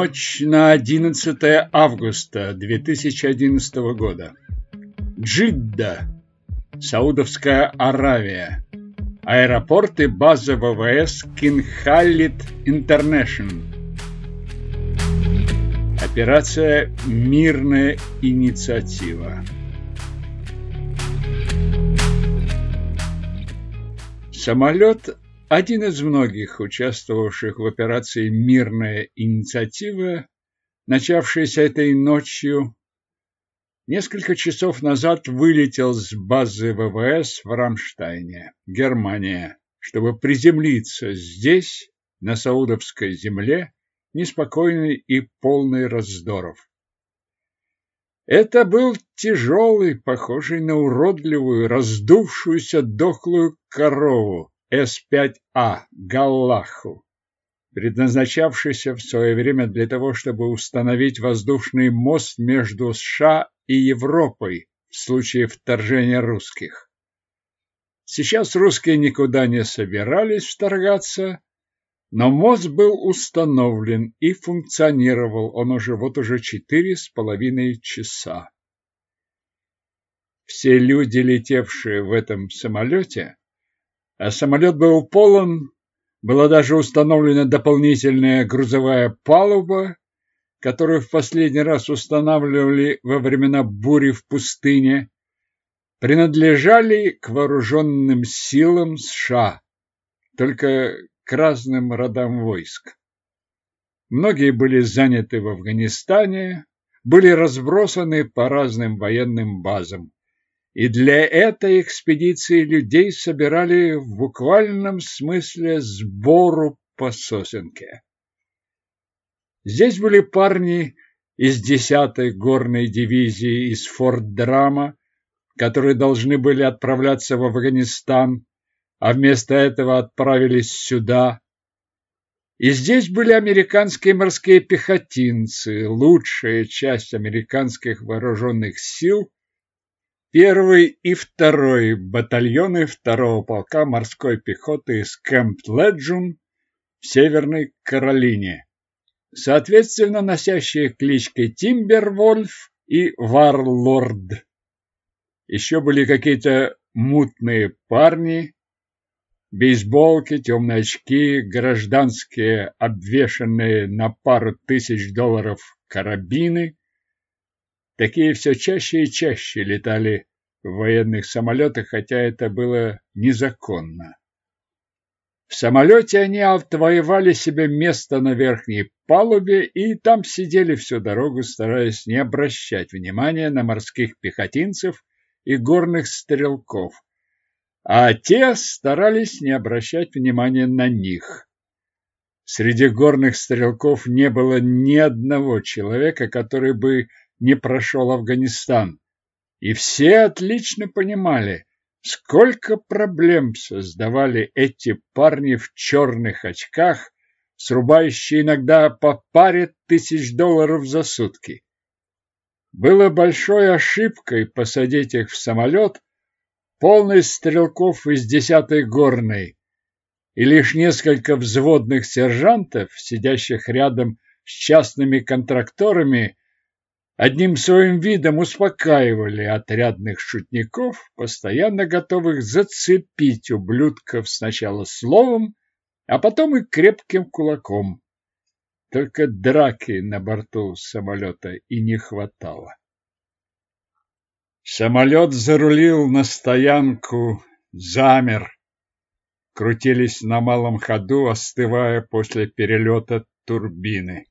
Ночь на 11 августа 2011 года. Джидда, Саудовская Аравия. Аэропорт и база ВВС Кинхалит Интернешнл. Операция «Мирная инициатива». Самолет один из многих участвовавших в операции «Мирная инициатива», начавшаяся этой ночью, несколько часов назад вылетел с базы ВВС в Рамштайне, Германия, чтобы приземлиться здесь, на Саудовской земле, неспокойный и полный раздоров. Это был тяжелый, похожий на уродливую, раздувшуюся дохлую корову, с-5А «Галлаху», предназначавшийся в свое время для того, чтобы установить воздушный мост между США и Европой в случае вторжения русских. Сейчас русские никуда не собирались вторгаться, но мост был установлен и функционировал он уже вот уже четыре с половиной часа. Все люди, летевшие в этом самолете, а самолет был полон, была даже установлена дополнительная грузовая палуба, которую в последний раз устанавливали во времена бури в пустыне, принадлежали к вооруженным силам США, только к разным родам войск. Многие были заняты в Афганистане, были разбросаны по разным военным базам и для этой экспедиции людей собирали в буквальном смысле сбору по сосенке. Здесь были парни из 10-й горной дивизии из Форт-Драма, которые должны были отправляться в Афганистан, а вместо этого отправились сюда. И здесь были американские морские пехотинцы, лучшая часть американских вооруженных сил, Первый и второй батальоны второго полка морской пехоты из Кэмп-Леджун в Северной Каролине, соответственно носящие клички Тимбервольф и Варлорд. Еще были какие-то мутные парни, бейсболки, темные очки, гражданские, обвешанные на пару тысяч долларов карабины, Такие все чаще и чаще летали в военных самолетах, хотя это было незаконно. В самолете они отвоевали себе место на верхней палубе и там сидели всю дорогу, стараясь не обращать внимания на морских пехотинцев и горных стрелков, а те старались не обращать внимания на них. Среди горных стрелков не было ни одного человека, который бы не прошел Афганистан. И все отлично понимали, сколько проблем создавали эти парни в черных очках, срубающие иногда по паре тысяч долларов за сутки. Было большой ошибкой посадить их в самолет, полный стрелков из десятой горной, и лишь несколько взводных сержантов, сидящих рядом с частными контракторами, одним своим видом успокаивали отрядных шутников, постоянно готовых зацепить ублюдков сначала словом, а потом и крепким кулаком. Только драки на борту самолета и не хватало. Самолет зарулил на стоянку, замер. Крутились на малом ходу, остывая после перелета турбины.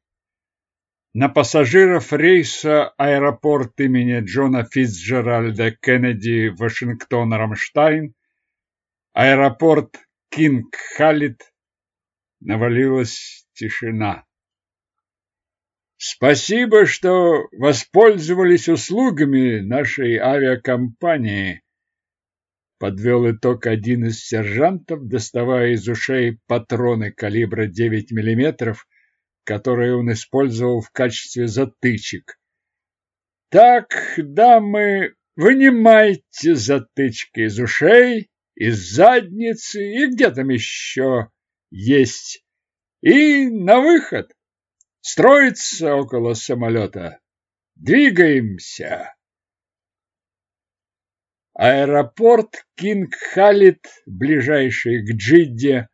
На пассажиров рейса аэропорт имени Джона Фицджеральда Кеннеди Вашингтон-Рамштайн, аэропорт Кинг-Халид навалилась тишина. Спасибо, что воспользовались услугами нашей авиакомпании. Подвел итог один из сержантов, доставая из ушей патроны калибра 9 миллиметров которые он использовал в качестве затычек. Так, дамы, вынимайте затычки из ушей, из задницы и где там еще есть. И на выход. Строится около самолета. Двигаемся. Аэропорт Кинг-Халид, ближайший к Джидде,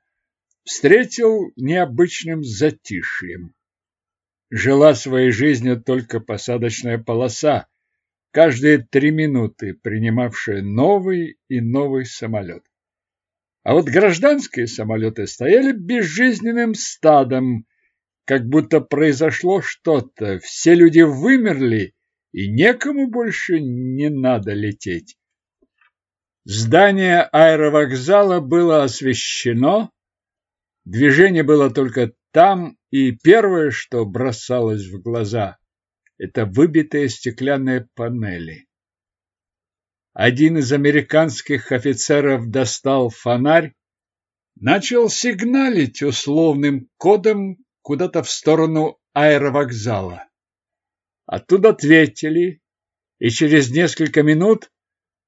встретил необычным затишьем. Жила своей жизнью только посадочная полоса, каждые три минуты принимавшая новый и новый самолет. А вот гражданские самолеты стояли безжизненным стадом, как будто произошло что-то, все люди вымерли, и некому больше не надо лететь. Здание аэровокзала было освещено, движение было только там, и первое, что бросалось в глаза, это выбитые стеклянные панели. Один из американских офицеров достал фонарь, начал сигналить условным кодом куда-то в сторону аэровокзала. Оттуда ответили, и через несколько минут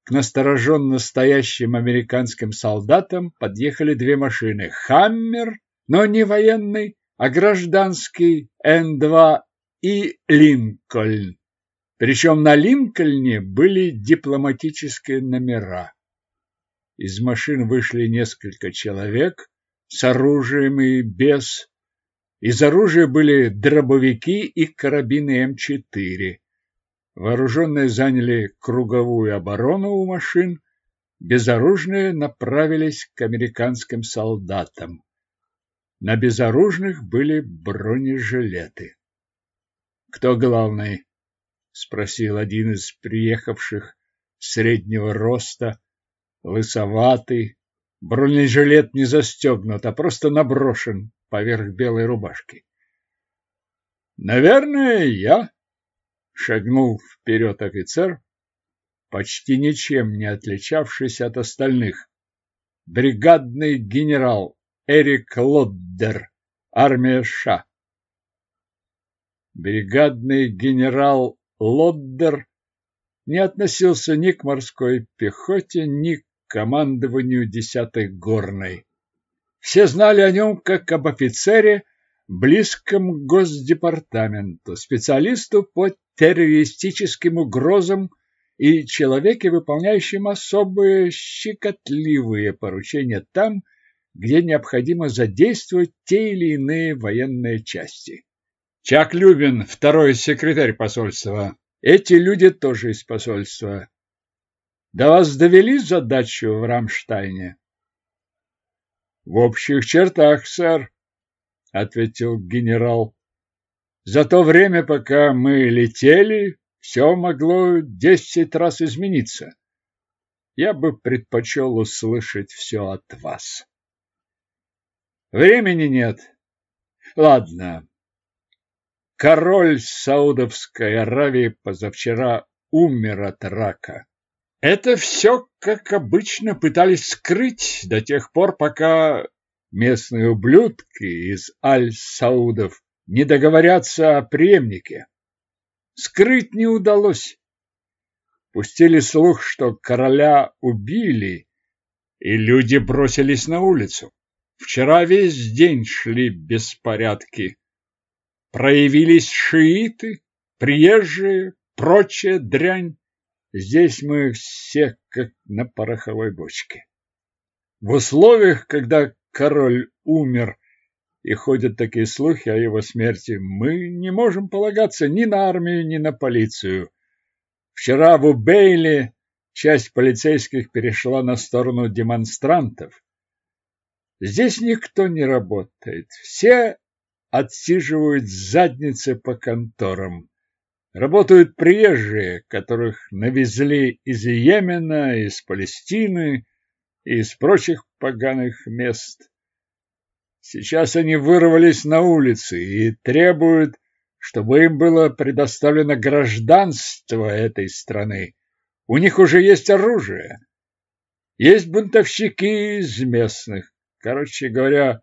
к настороженно стоящим американским солдатам подъехали две машины. «Хаммер», но не военный, а гражданский Н-2 и Линкольн. Причем на Линкольне были дипломатические номера. Из машин вышли несколько человек с оружием и без. Из оружия были дробовики и карабины М4. Вооруженные заняли круговую оборону у машин, безоружные направились к американским солдатам. На безоружных были бронежилеты. «Кто главный?» — спросил один из приехавших среднего роста, лысоватый. Бронежилет не застегнут, а просто наброшен поверх белой рубашки. «Наверное, я», шагнул вперед офицер, почти ничем не отличавшийся от остальных. Бригадный генерал Эрик Лоддер, армия США. Бригадный генерал Лоддер не относился ни к морской пехоте, ни к командованию 10-й горной. Все знали о нем как об офицере, близком к Госдепартаменту, специалисту по террористическим угрозам и человеке, выполняющем особые щекотливые поручения там, где необходимо задействовать те или иные военные части. Чак Любин, второй секретарь посольства. Эти люди тоже из посольства. До вас довели задачу в Рамштайне? В общих чертах, сэр, ответил генерал. За то время, пока мы летели, все могло десять раз измениться. Я бы предпочел услышать все от вас. Времени нет. Ладно. Король Саудовской Аравии позавчера умер от рака. Это все, как обычно, пытались скрыть до тех пор, пока местные ублюдки из Аль-Саудов не договорятся о преемнике. Скрыть не удалось. Пустили слух, что короля убили, и люди бросились на улицу. Вчера весь день шли беспорядки. Проявились шииты, приезжие, прочая дрянь. Здесь мы все как на пороховой бочке. В условиях, когда король умер, и ходят такие слухи о его смерти, мы не можем полагаться ни на армию, ни на полицию. Вчера в Убейле часть полицейских перешла на сторону демонстрантов. Здесь никто не работает, все отсиживают задницы по конторам. Работают приезжие, которых навезли из Йемена, из Палестины и из прочих поганых мест. Сейчас они вырвались на улицы и требуют, чтобы им было предоставлено гражданство этой страны. У них уже есть оружие. Есть бунтовщики из местных. Короче говоря,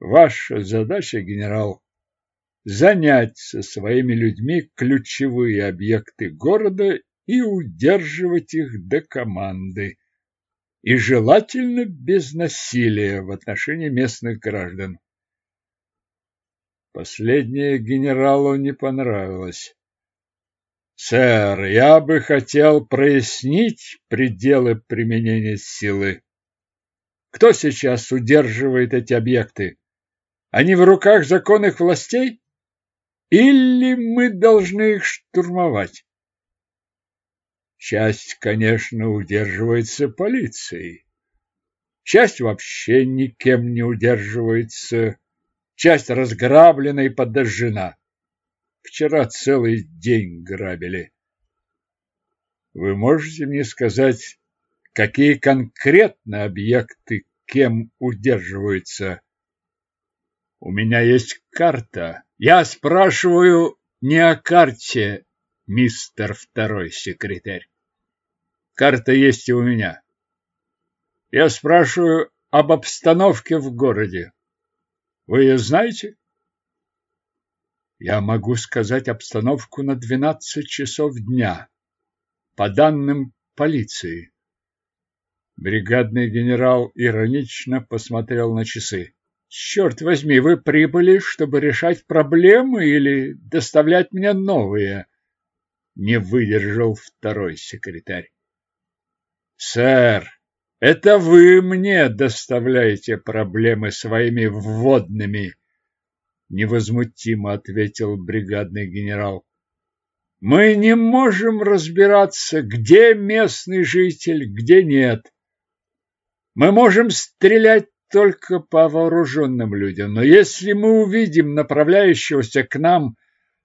ваша задача, генерал, занять со своими людьми ключевые объекты города и удерживать их до команды и желательно без насилия в отношении местных граждан. Последнее генералу не понравилось. Сэр, я бы хотел прояснить пределы применения силы. Кто сейчас удерживает эти объекты? Они в руках законных властей? Или мы должны их штурмовать? Часть, конечно, удерживается полицией. Часть вообще никем не удерживается. Часть разграблена и подожжена. Вчера целый день грабили. Вы можете мне сказать, какие конкретно объекты кем удерживаются? У меня есть карта. Я спрашиваю не о карте, мистер второй секретарь. Карта есть и у меня. Я спрашиваю об обстановке в городе. Вы ее знаете? Я могу сказать обстановку на 12 часов дня, по данным полиции. Бригадный генерал иронично посмотрел на часы. Черт возьми, вы прибыли, чтобы решать проблемы или доставлять мне новые? Не выдержал второй секретарь. Сэр, это вы мне доставляете проблемы своими вводными, невозмутимо ответил бригадный генерал. Мы не можем разбираться, где местный житель, где нет. Мы можем стрелять только по вооруженным людям, но если мы увидим направляющегося к нам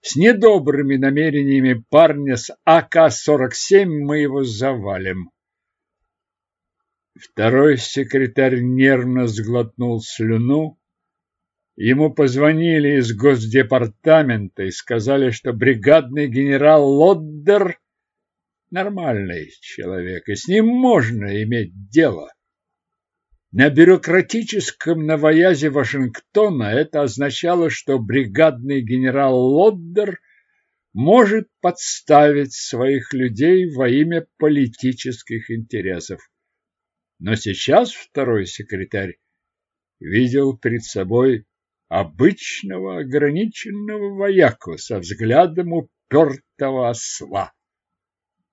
с недобрыми намерениями парня с АК-47, мы его завалим. Второй секретарь нервно сглотнул слюну. Ему позвонили из Госдепартамента и сказали, что бригадный генерал Лоддер нормальный человек, и с ним можно иметь дело. На бюрократическом новоязе Вашингтона это означало, что бригадный генерал Лоддер может подставить своих людей во имя политических интересов. Но сейчас второй секретарь видел перед собой обычного ограниченного вояку со взглядом упертого осла.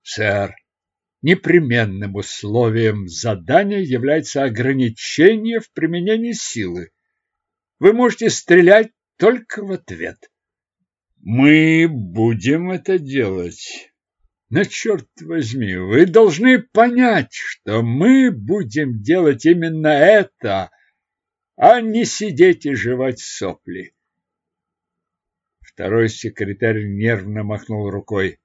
«Сэр, непременным условием задания является ограничение в применении силы. Вы можете стрелять только в ответ. Мы будем это делать. Но, черт возьми, вы должны понять, что мы будем делать именно это, а не сидеть и жевать сопли. Второй секретарь нервно махнул рукой.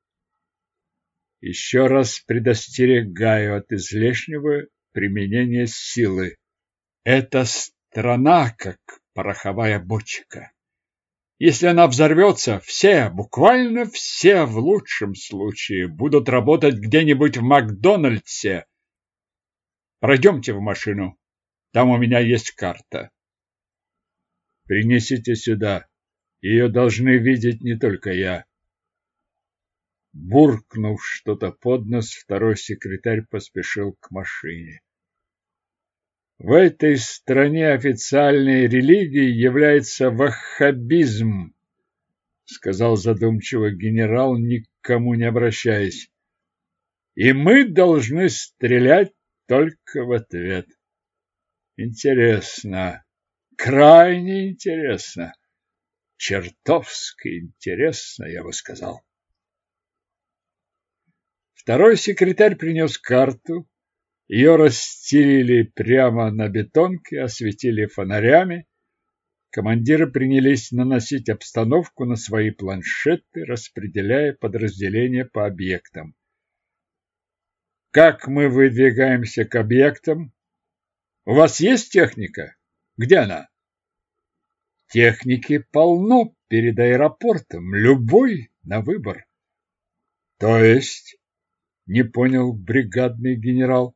Еще раз предостерегаю от излишнего применения силы. Эта страна как пороховая бочка. Если она взорвется, все, буквально все в лучшем случае будут работать где-нибудь в Макдональдсе. Пройдемте в машину. Там у меня есть карта. Принесите сюда. Ее должны видеть не только я. Буркнув что-то под нос, второй секретарь поспешил к машине. В этой стране официальной религией является ваххабизм, сказал задумчиво генерал, никому не обращаясь. И мы должны стрелять только в ответ. Интересно, крайне интересно, чертовски интересно, я бы сказал. Второй секретарь принес карту. Ее расстелили прямо на бетонке, осветили фонарями. Командиры принялись наносить обстановку на свои планшеты, распределяя подразделения по объектам. Как мы выдвигаемся к объектам? У вас есть техника? Где она? Техники полно перед аэропортом, любой на выбор. То есть не понял бригадный генерал.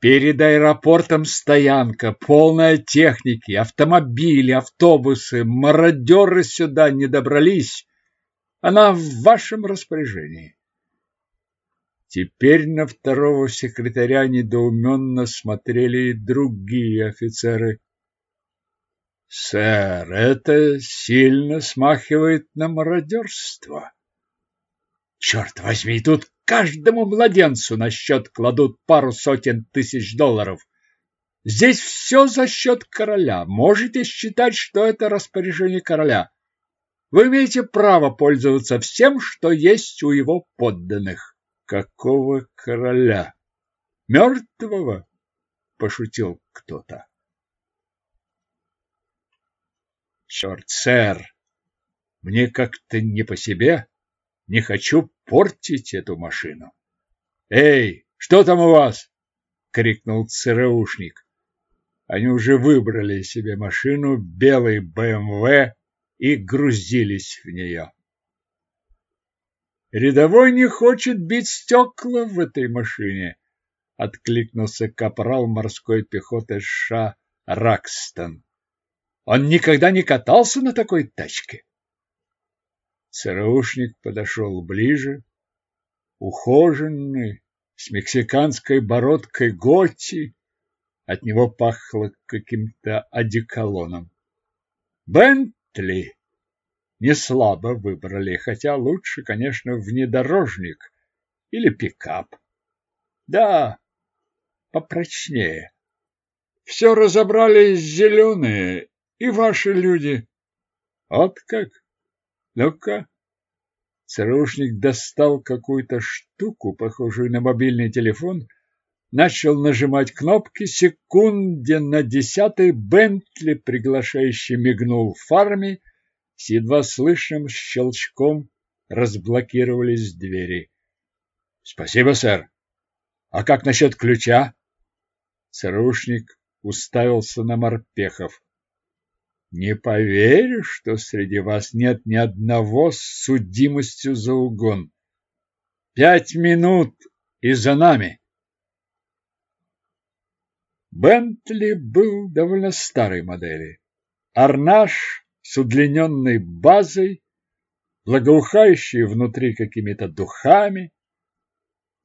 Перед аэропортом стоянка, полная техники, автомобили, автобусы, мародеры сюда не добрались. Она в вашем распоряжении. Теперь на второго секретаря недоуменно смотрели и другие офицеры. Сэр, это сильно смахивает на мародерство. Черт возьми, тут каждому младенцу на счет кладут пару сотен тысяч долларов. Здесь все за счет короля. Можете считать, что это распоряжение короля. Вы имеете право пользоваться всем, что есть у его подданных. Какого короля? Мертвого? Пошутил кто-то. Черт, сэр, мне как-то не по себе. Не хочу портить эту машину. Эй, что там у вас? крикнул ЦРУшник. Они уже выбрали себе машину, белый БМВ, и грузились в нее. Рядовой не хочет бить стекла в этой машине, откликнулся капрал морской пехоты США Ракстон. Он никогда не катался на такой тачке. ЦРУшник подошел ближе, ухоженный, с мексиканской бородкой Готти. От него пахло каким-то одеколоном. Бентли не слабо выбрали, хотя лучше, конечно, внедорожник или пикап. Да, попрочнее. Все разобрали зеленые и ваши люди. Вот как? Ну-ка. ЦРУшник достал какую-то штуку, похожую на мобильный телефон, начал нажимать кнопки, секунде на десятой Бентли приглашающе мигнул фарами, с едва слышным щелчком разблокировались двери. — Спасибо, сэр. А как насчет ключа? ЦРУшник уставился на морпехов. Не поверю, что среди вас нет ни одного с судимостью за угон. Пять минут и за нами. Бентли был довольно старой модели. Арнаж с удлиненной базой, благоухающий внутри какими-то духами.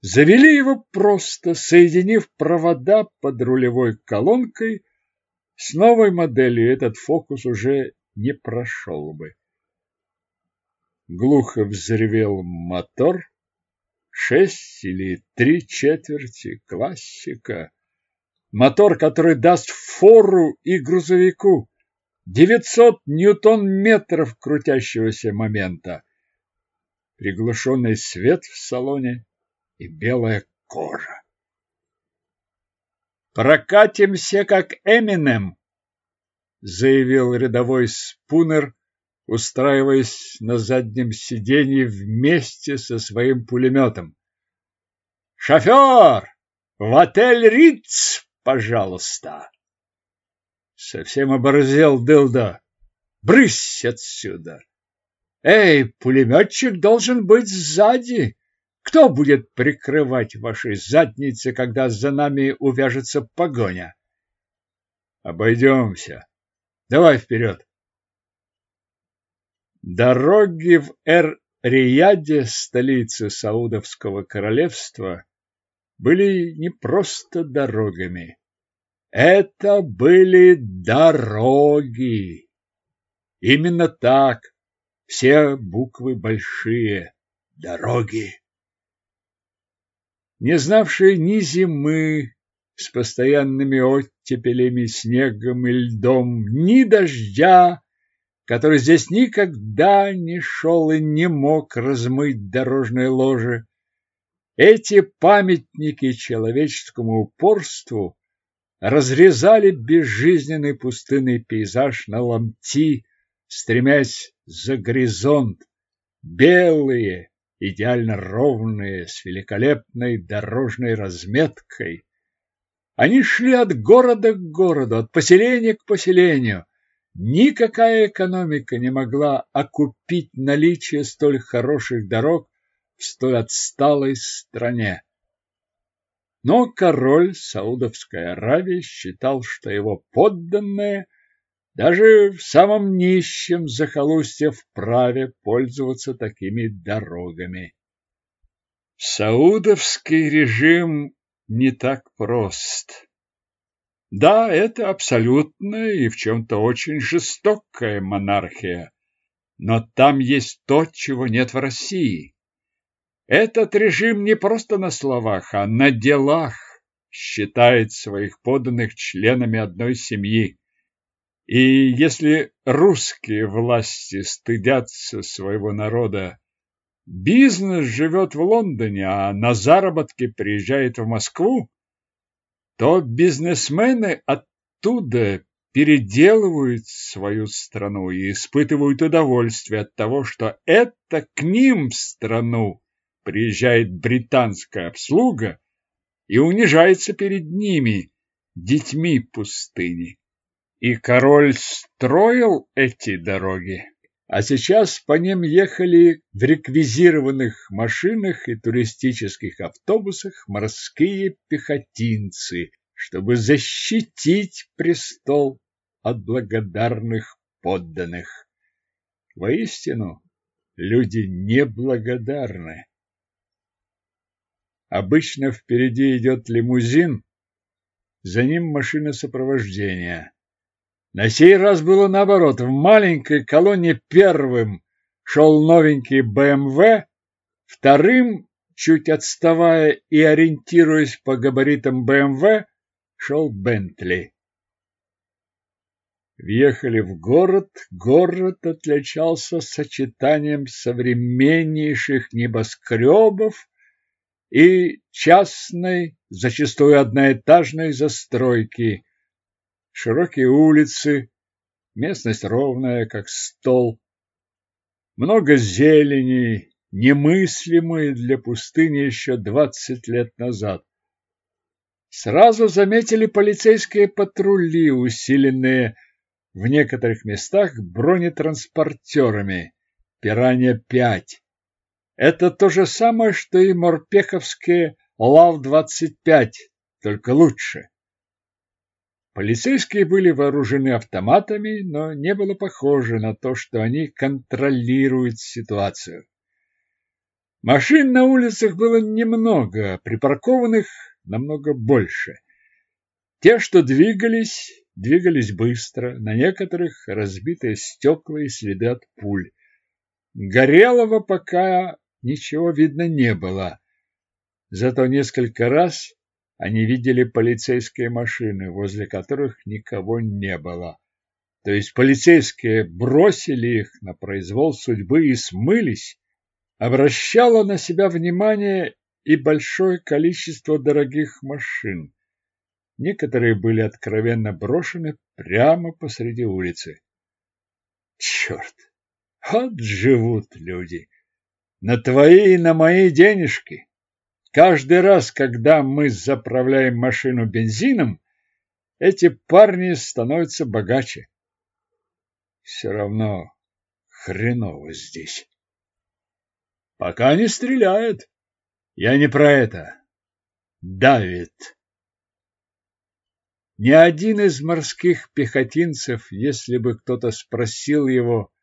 Завели его просто, соединив провода под рулевой колонкой с новой моделью этот фокус уже не прошел бы. Глухо взревел мотор. Шесть или три четверти классика. Мотор, который даст фору и грузовику. 900 ньютон-метров крутящегося момента. Приглушенный свет в салоне и белая кожа. Прокатимся, как Эминем, заявил рядовой Спунер, устраиваясь на заднем сиденье вместе со своим пулеметом. Шофер, в отель Риц, пожалуйста. Совсем оборзел Дылда. Брысь отсюда. Эй, пулеметчик должен быть сзади. Кто будет прикрывать ваши задницы, когда за нами увяжется погоня? Обойдемся. Давай вперед. Дороги в Эр-Рияде, столице Саудовского королевства, были не просто дорогами. Это были дороги. Именно так. Все буквы большие. Дороги не знавшие ни зимы с постоянными оттепелями, снегом и льдом, ни дождя, который здесь никогда не шел и не мог размыть дорожное ложе. Эти памятники человеческому упорству разрезали безжизненный пустынный пейзаж на ломти, стремясь за горизонт, белые, идеально ровные, с великолепной дорожной разметкой. Они шли от города к городу, от поселения к поселению. Никакая экономика не могла окупить наличие столь хороших дорог в столь отсталой стране. Но король Саудовской Аравии считал, что его подданные даже в самом нищем захолустье вправе пользоваться такими дорогами. Саудовский режим не так прост. Да, это абсолютная и в чем-то очень жестокая монархия. Но там есть то, чего нет в России. Этот режим не просто на словах, а на делах считает своих подданных членами одной семьи. И если русские власти стыдятся своего народа, бизнес живет в Лондоне, а на заработки приезжает в Москву, то бизнесмены оттуда переделывают свою страну и испытывают удовольствие от того, что это к ним в страну приезжает британская обслуга и унижается перед ними, детьми пустыни. И король строил эти дороги, а сейчас по ним ехали в реквизированных машинах и туристических автобусах морские пехотинцы, чтобы защитить престол от благодарных подданных. Воистину, люди неблагодарны. Обычно впереди идет лимузин, за ним машина сопровождения. На сей раз было наоборот. В маленькой колонне первым шел новенький БМВ, вторым, чуть отставая и ориентируясь по габаритам БМВ, шел Бентли. Въехали в город. Город отличался сочетанием современнейших небоскребов и частной, зачастую одноэтажной застройки. Широкие улицы, местность ровная, как стол. Много зелени, немыслимой для пустыни еще двадцать лет назад. Сразу заметили полицейские патрули, усиленные в некоторых местах бронетранспортерами. Пиранья-5. Это то же самое, что и морпеховские ЛАВ-25, только лучше. Полицейские были вооружены автоматами, но не было похоже на то, что они контролируют ситуацию. Машин на улицах было немного, припаркованных намного больше. Те, что двигались, двигались быстро, на некоторых разбитые стекла и следы от пуль. Горелого пока ничего видно не было. Зато несколько раз они видели полицейские машины, возле которых никого не было. То есть полицейские бросили их на произвол судьбы и смылись. Обращало на себя внимание и большое количество дорогих машин. Некоторые были откровенно брошены прямо посреди улицы. Черт! Вот живут люди! на твои и на мои денежки. Каждый раз, когда мы заправляем машину бензином, эти парни становятся богаче. Все равно хреново здесь. Пока не стреляют. Я не про это. Давит. Ни один из морских пехотинцев, если бы кто-то спросил его,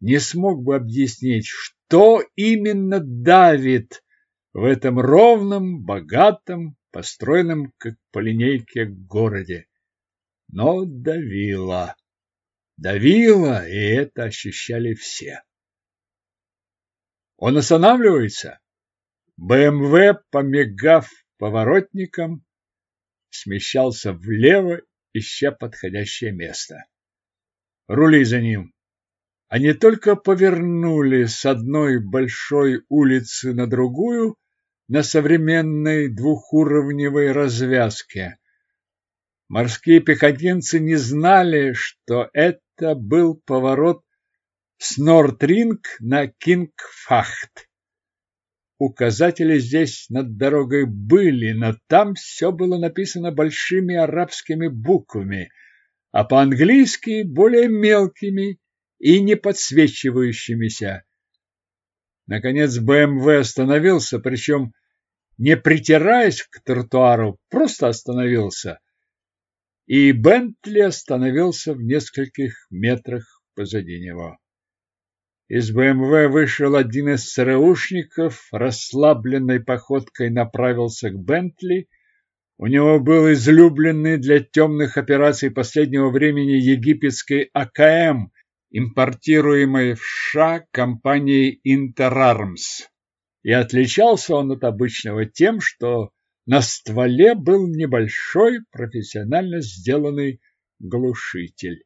не смог бы объяснить, что именно давит в этом ровном, богатом, построенном как по линейке городе. Но давило. Давило, и это ощущали все. Он останавливается. БМВ, помигав поворотником, смещался влево, ища подходящее место. Рули за ним. Они только повернули с одной большой улицы на другую на современной двухуровневой развязке. Морские пехотинцы не знали, что это был поворот с Нордринг на Кингфахт. Указатели здесь над дорогой были, но там все было написано большими арабскими буквами, а по-английски более мелкими и не подсвечивающимися. Наконец БМВ остановился, причем не притираясь к тротуару, просто остановился. И Бентли остановился в нескольких метрах позади него. Из БМВ вышел один из ЦРУшников, расслабленной походкой направился к Бентли, У него был излюбленный для темных операций последнего времени египетский АКМ, импортируемый в США компанией Интерармс. И отличался он от обычного тем, что на стволе был небольшой профессионально сделанный глушитель.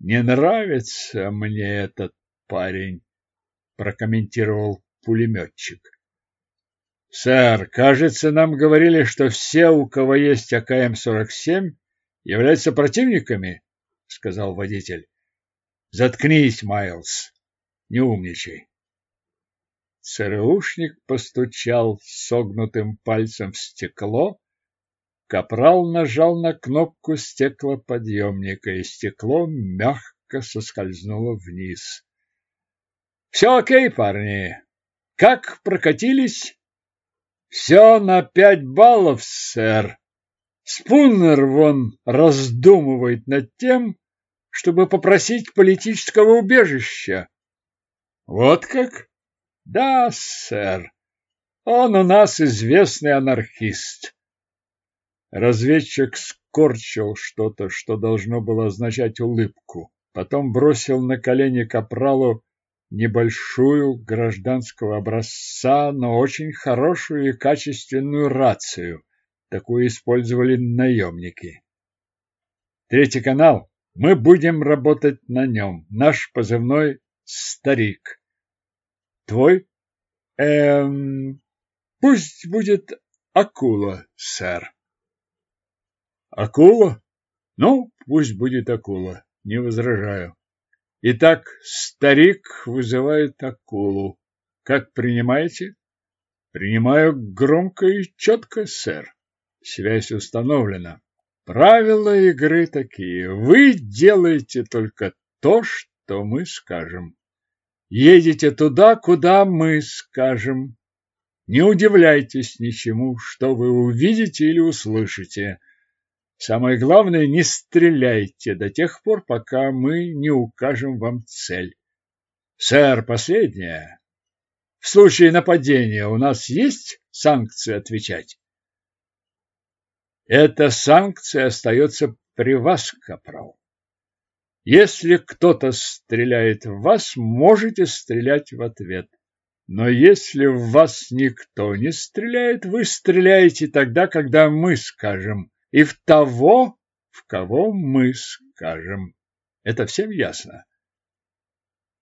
Не нравится мне этот парень, прокомментировал пулеметчик. Сэр, кажется, нам говорили, что все, у кого есть АКМ-47, являются противниками, сказал водитель. Заткнись, Майлз. Не умничай. ЦРУшник постучал согнутым пальцем в стекло. Капрал нажал на кнопку стеклоподъемника, и стекло мягко соскользнуло вниз. «Все окей, парни. Как прокатились?» «Все на пять баллов, сэр. Спуннер вон раздумывает над тем, чтобы попросить политического убежища». «Вот как?» Да, сэр. Он у нас известный анархист. Разведчик скорчил что-то, что должно было означать улыбку. Потом бросил на колени капралу небольшую гражданского образца, но очень хорошую и качественную рацию. Такую использовали наемники. Третий канал. Мы будем работать на нем. Наш позывной «Старик». Твой? Эм, пусть будет акула, сэр. Акула? Ну, пусть будет акула, не возражаю. Итак, старик вызывает акулу. Как принимаете? Принимаю громко и четко, сэр. Связь установлена. Правила игры такие. Вы делаете только то, что мы скажем. Едете туда, куда мы скажем. Не удивляйтесь ничему, что вы увидите или услышите. Самое главное, не стреляйте до тех пор, пока мы не укажем вам цель. Сэр, последнее. В случае нападения у нас есть санкции отвечать? Эта санкция остается при вас, капрал. Если кто-то стреляет в вас, можете стрелять в ответ. Но если в вас никто не стреляет, вы стреляете тогда, когда мы скажем, и в того, в кого мы скажем. Это всем ясно?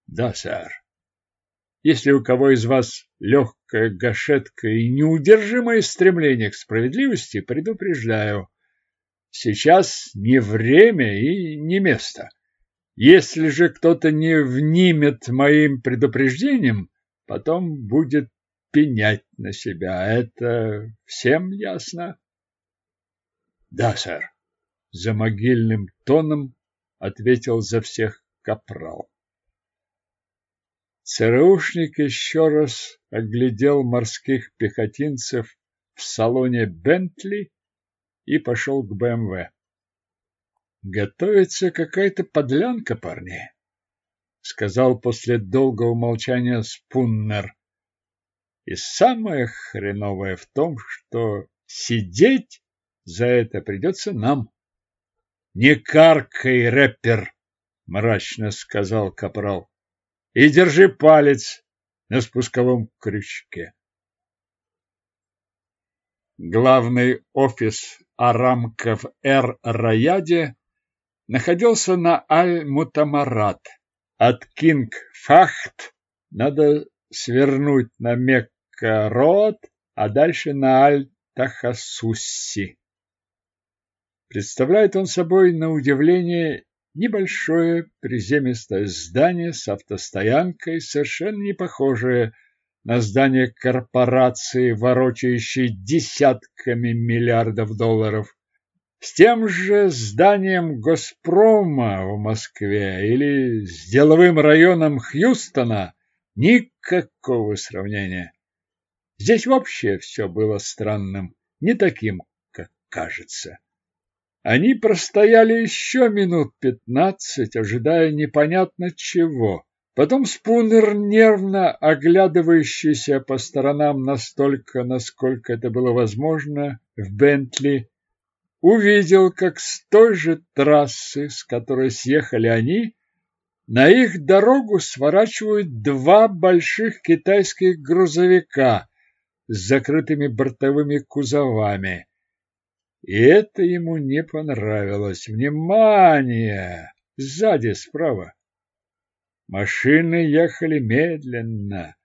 Да, сэр. Если у кого из вас легкая гашетка и неудержимое стремление к справедливости, предупреждаю. Сейчас не время и не место. Если же кто-то не внимет моим предупреждением, потом будет пенять на себя. Это всем ясно? Да, сэр. За могильным тоном ответил за всех капрал. ЦРУшник еще раз оглядел морских пехотинцев в салоне Бентли и пошел к БМВ. Готовится какая-то подлянка, парни, сказал после долгого молчания Спуннер. И самое хреновое в том, что сидеть за это придется нам. Не каркай, рэпер, мрачно сказал капрал. И держи палец на спусковом крючке. Главный офис Арамка в Эр-Раяде находился на Аль-Мутамарат. От Кинг-Фахт надо свернуть на Мекка-Роад, а дальше на Аль-Тахасусси. Представляет он собой, на удивление, небольшое приземистое здание с автостоянкой, совершенно не похожее на здание корпорации, ворочающей десятками миллиардов долларов с тем же зданием Госпрома в Москве или с деловым районом Хьюстона никакого сравнения. Здесь вообще все было странным, не таким, как кажется. Они простояли еще минут пятнадцать, ожидая непонятно чего. Потом Спунер, нервно оглядывающийся по сторонам настолько, насколько это было возможно, в Бентли, увидел, как с той же трассы, с которой съехали они, на их дорогу сворачивают два больших китайских грузовика с закрытыми бортовыми кузовами. И это ему не понравилось. Внимание! Сзади, справа. Машины ехали медленно.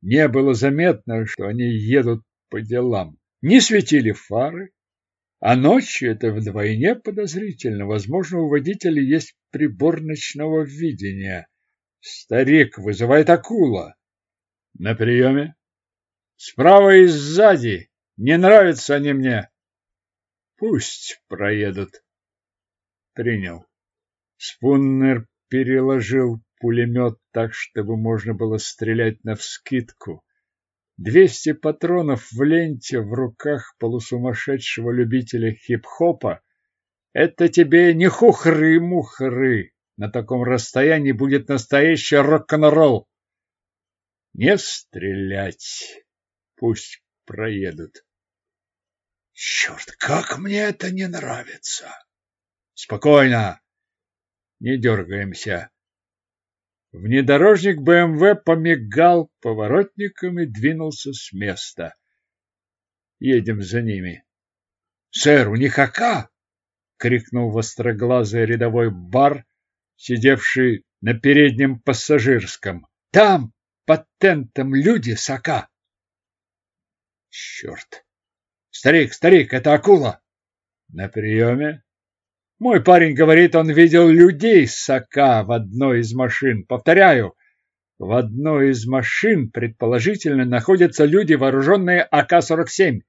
Не было заметно, что они едут по делам. Не светили фары, а ночью это вдвойне подозрительно. Возможно, у водителя есть прибор ночного видения. Старик вызывает акула. На приеме. Справа и сзади. Не нравятся они мне. Пусть проедут. Принял. Спуннер переложил пулемет так, чтобы можно было стрелять навскидку. Двести патронов в ленте в руках полусумасшедшего любителя хип-хопа — это тебе не хухры-мухры. На таком расстоянии будет настоящий рок-н-ролл. Не стрелять. Пусть проедут. Черт, как мне это не нравится! Спокойно. Не дергаемся. Внедорожник БМВ помигал поворотником и двинулся с места. Едем за ними. «Сэр, у них АК!» — крикнул востроглазый рядовой бар, сидевший на переднем пассажирском. «Там, под тентом, люди с АК!» «Черт! Старик, старик, это акула!» «На приеме?» Мой парень говорит, он видел людей с АК в одной из машин. Повторяю, в одной из машин, предположительно, находятся люди, вооруженные АК-47.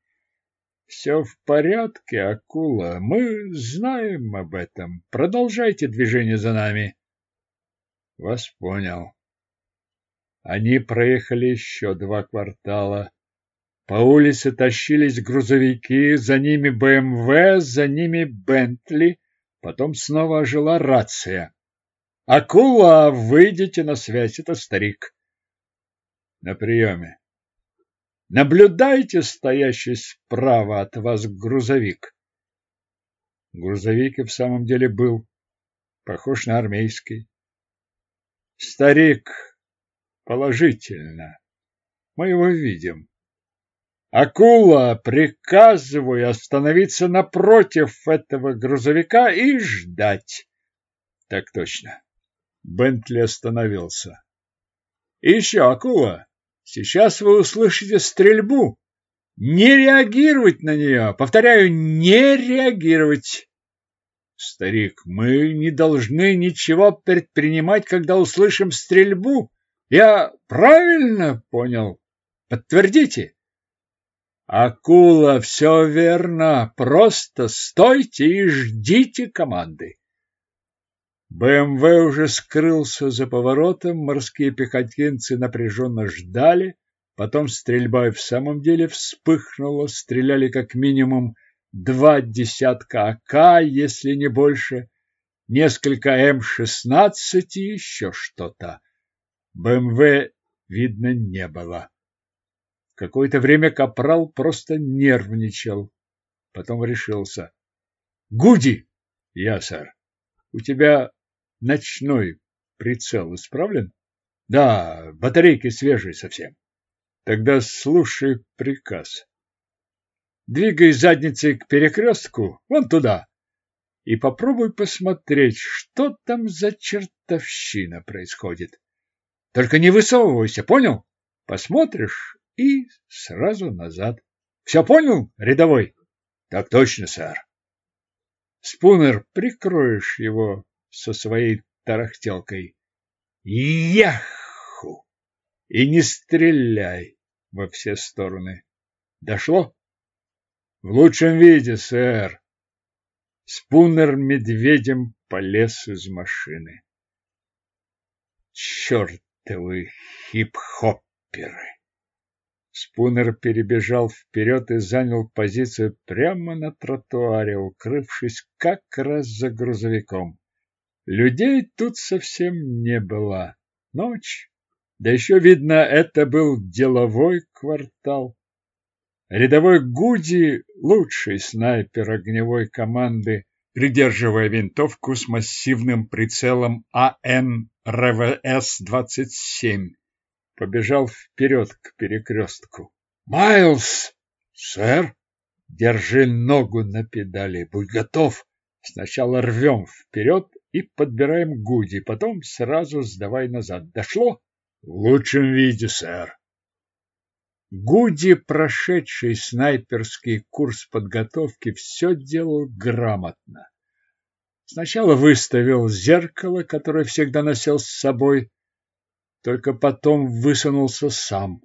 Все в порядке, акула. Мы знаем об этом. Продолжайте движение за нами. Вас понял. Они проехали еще два квартала. По улице тащились грузовики, за ними БМВ, за ними Бентли. Потом снова ожила рация. «Акула, выйдите на связь, это старик». «На приеме». «Наблюдайте стоящий справа от вас грузовик». Грузовик и в самом деле был похож на армейский. «Старик, положительно. Мы его видим. Акула, приказываю остановиться напротив этого грузовика и ждать. Так точно. Бентли остановился. И еще, акула, сейчас вы услышите стрельбу. Не реагировать на нее. Повторяю, не реагировать. Старик, мы не должны ничего предпринимать, когда услышим стрельбу. Я правильно понял? Подтвердите. Акула, все верно. Просто стойте и ждите команды. БМВ уже скрылся за поворотом, морские пехотинцы напряженно ждали. Потом стрельба и в самом деле вспыхнула. Стреляли как минимум два десятка АК, если не больше, несколько М-16 и еще что-то. БМВ видно не было. Какое-то время капрал просто нервничал. Потом решился. Гуди! Я, сэр. У тебя ночной прицел исправлен? Да, батарейки свежие совсем. Тогда слушай приказ. Двигай задницей к перекрестку, вон туда, и попробуй посмотреть, что там за чертовщина происходит. Только не высовывайся, понял? Посмотришь и сразу назад. Все понял, рядовой? Так точно, сэр. Спунер, прикроешь его со своей тарахтелкой. Яху! И не стреляй во все стороны. Дошло? В лучшем виде, сэр. Спунер медведем полез из машины. Чертовы хип-хопперы! Спунер перебежал вперед и занял позицию прямо на тротуаре, укрывшись как раз за грузовиком. Людей тут совсем не было. Ночь. Да еще видно, это был деловой квартал. Рядовой Гуди, лучший снайпер огневой команды, придерживая винтовку с массивным прицелом АН РВС-27, побежал вперед к перекрестку. «Майлз!» «Сэр?» «Держи ногу на педали, будь готов!» Сначала рвем вперед и подбираем Гуди, потом сразу сдавай назад. Дошло? В лучшем виде, сэр. Гуди, прошедший снайперский курс подготовки, все делал грамотно. Сначала выставил зеркало, которое всегда носил с собой, только потом высунулся сам.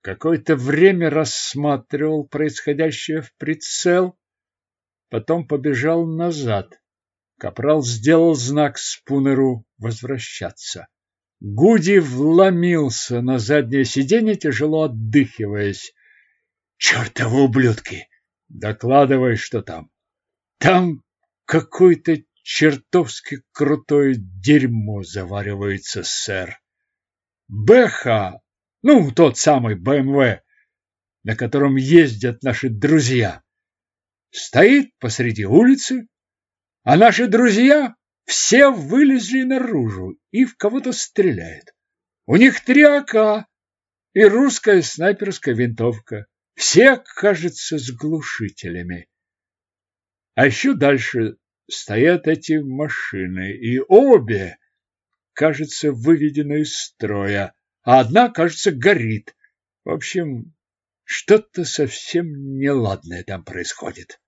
Какое-то время рассматривал происходящее в прицел, потом побежал назад. Капрал сделал знак Спунеру возвращаться. Гуди вломился на заднее сиденье, тяжело отдыхиваясь. «Чертовы ублюдки! Докладывай, что там!» «Там какое-то чертовски крутое дерьмо заваривается, сэр!» «Бэха! Ну, тот самый БМВ, на котором ездят наши друзья, стоит посреди улицы, а наши друзья все вылезли наружу и в кого-то стреляют. У них три АК и русская снайперская винтовка. Все, кажется, с глушителями. А еще дальше стоят эти машины, и обе, кажется, выведены из строя, а одна, кажется, горит. В общем, что-то совсем неладное там происходит.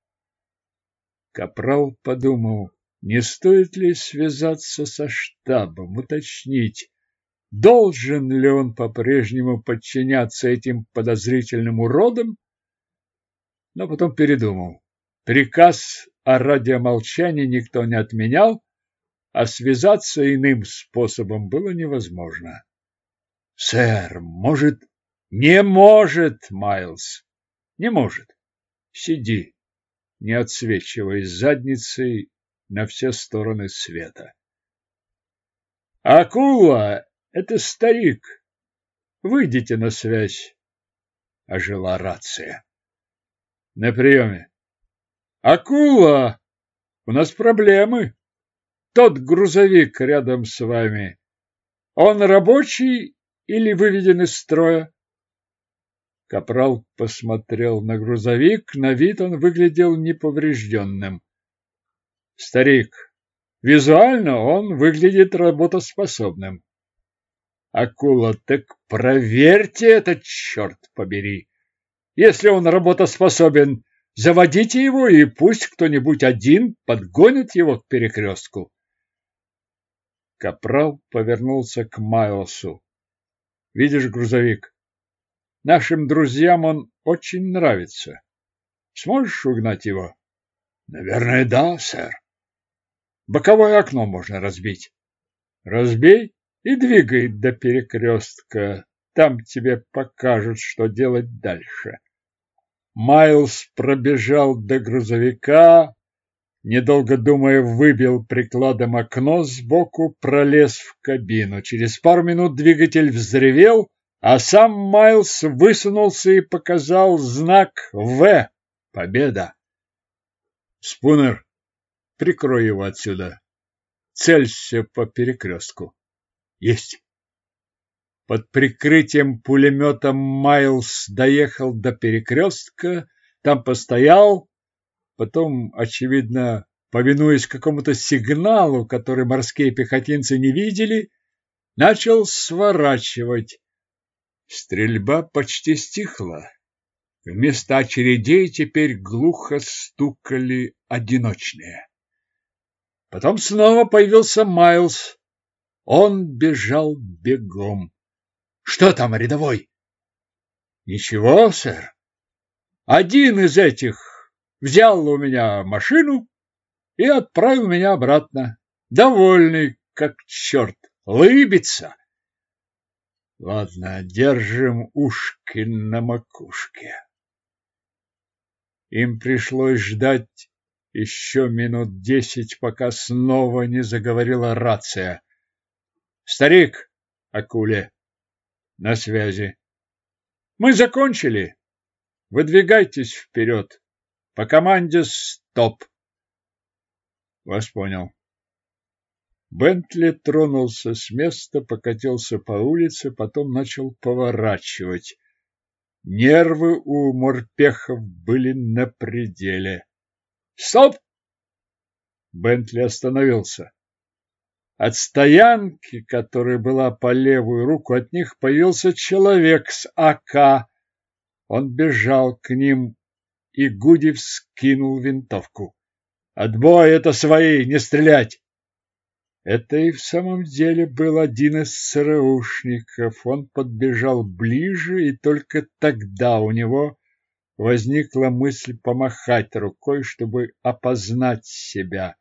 Капрал подумал, не стоит ли связаться со штабом, уточнить, должен ли он по-прежнему подчиняться этим подозрительным уродам, но потом передумал. Приказ о радиомолчании никто не отменял, а связаться иным способом было невозможно. Сэр, может, не может, Майлз, не может. Сиди, не отсвечивая задницей на все стороны света. Акула — это старик. Выйдите на связь. Ожила рация. На приеме. Акула! У нас проблемы. Тот грузовик рядом с вами. Он рабочий или выведен из строя? Капрал посмотрел на грузовик, на вид он выглядел неповрежденным. Старик, визуально он выглядит работоспособным. Акула, так проверьте это, черт побери. Если он работоспособен, заводите его, и пусть кто-нибудь один подгонит его к перекрестку. Капрал повернулся к Майлсу. Видишь грузовик? Нашим друзьям он очень нравится. Сможешь угнать его? Наверное, да, сэр. Боковое окно можно разбить. Разбей и двигай до перекрестка. Там тебе покажут, что делать дальше. Майлз пробежал до грузовика, недолго думая, выбил прикладом окно сбоку, пролез в кабину. Через пару минут двигатель взревел, а сам Майлз высунулся и показал знак «В». Победа. Спунер, прикрой его отсюда. Целься по перекрестку. Есть. Под прикрытием пулемета Майлз доехал до перекрестка, там постоял, потом, очевидно, повинуясь какому-то сигналу, который морские пехотинцы не видели, начал сворачивать Стрельба почти стихла. Вместо очередей теперь глухо стукали одиночные. Потом снова появился Майлз. Он бежал бегом. — Что там, рядовой? — Ничего, сэр. Один из этих взял у меня машину и отправил меня обратно. Довольный, как черт, лыбится. Ладно, держим ушки на макушке. Им пришлось ждать еще минут десять, пока снова не заговорила рация. Старик, Акуле, на связи. Мы закончили. Выдвигайтесь вперед. По команде «Стоп». Вас понял. Бентли тронулся с места, покатился по улице, потом начал поворачивать. Нервы у морпехов были на пределе. «Стоп!» Бентли остановился. От стоянки, которая была по левую руку от них, появился человек с АК. Он бежал к ним, и Гудев скинул винтовку. «Отбой, это свои, не стрелять!» Это и в самом деле был один из ЦРУшников. Он подбежал ближе, и только тогда у него возникла мысль помахать рукой, чтобы опознать себя.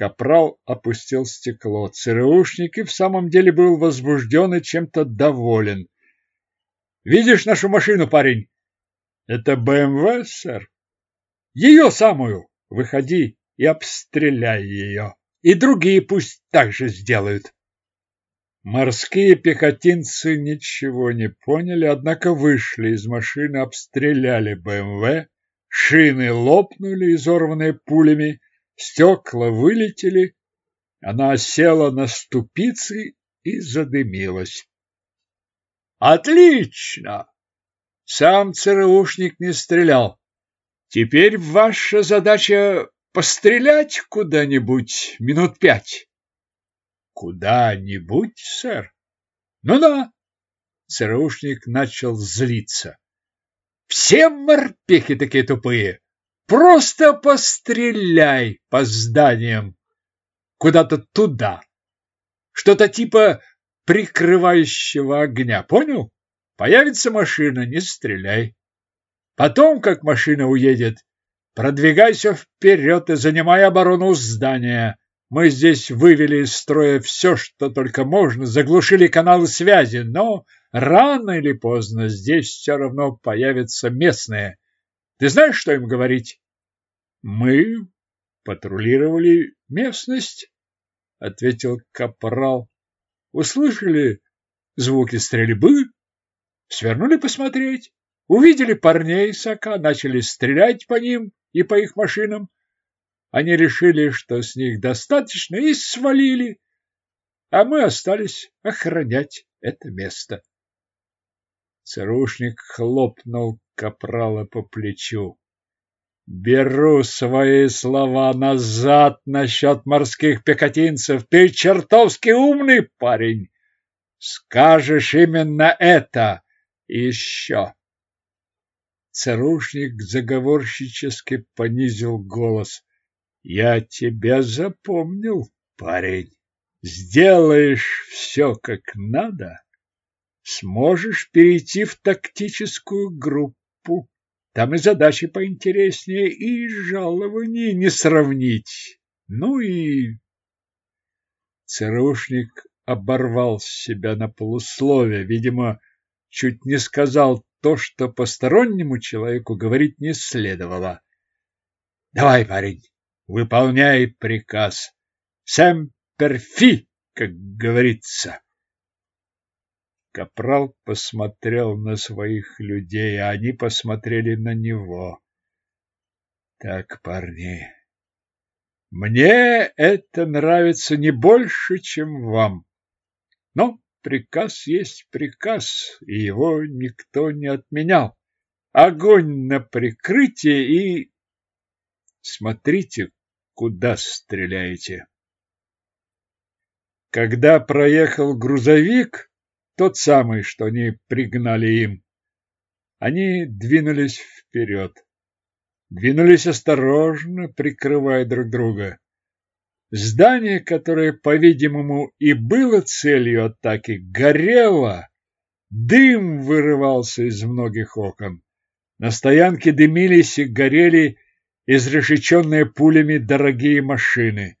Капрал опустил стекло. ЦРУшник и в самом деле был возбужден и чем-то доволен. «Видишь нашу машину, парень?» «Это БМВ, сэр?» «Ее самую! Выходи и обстреляй ее!» И другие пусть так же сделают. Морские пехотинцы ничего не поняли, однако вышли из машины, обстреляли БМВ, шины лопнули, изорванные пулями, стекла вылетели, она села на ступицы и задымилась. Отлично! Сам ЦРУшник не стрелял. Теперь ваша задача пострелять куда-нибудь минут пять. Куда-нибудь, сэр? Ну да. ЦРУшник начал злиться. Все морпехи такие тупые. Просто постреляй по зданиям. Куда-то туда. Что-то типа прикрывающего огня, понял? Появится машина, не стреляй. Потом, как машина уедет, Продвигайся вперед и занимай оборону здания. Мы здесь вывели из строя все, что только можно, заглушили каналы связи, но рано или поздно здесь все равно появятся местные. Ты знаешь, что им говорить? Мы патрулировали местность, ответил капрал. Услышали звуки стрельбы, свернули посмотреть, увидели парней с АК, начали стрелять по ним и по их машинам. Они решили, что с них достаточно, и свалили, а мы остались охранять это место. Царушник хлопнул капрала по плечу. Беру свои слова назад насчет морских пехотинцев. Ты чертовски умный парень. Скажешь именно это еще. Царушник заговорщически понизил голос. Я тебя запомнил, парень. Сделаешь все как надо, сможешь перейти в тактическую группу. Там и задачи поинтереснее, и жалований не сравнить. Ну и... Царушник оборвал себя на полусловие, видимо, чуть не сказал то, что постороннему человеку говорить не следовало. Давай, парень, выполняй приказ. Сэм перфи, как говорится. Капрал посмотрел на своих людей, а они посмотрели на него. Так, парни, мне это нравится не больше, чем вам. Но Приказ есть приказ, и его никто не отменял. Огонь на прикрытие и... Смотрите, куда стреляете. Когда проехал грузовик, тот самый, что они пригнали им, они двинулись вперед. Двинулись осторожно, прикрывая друг друга. Здание, которое, по-видимому, и было целью атаки, горело. Дым вырывался из многих окон. На стоянке дымились и горели изрешеченные пулями дорогие машины.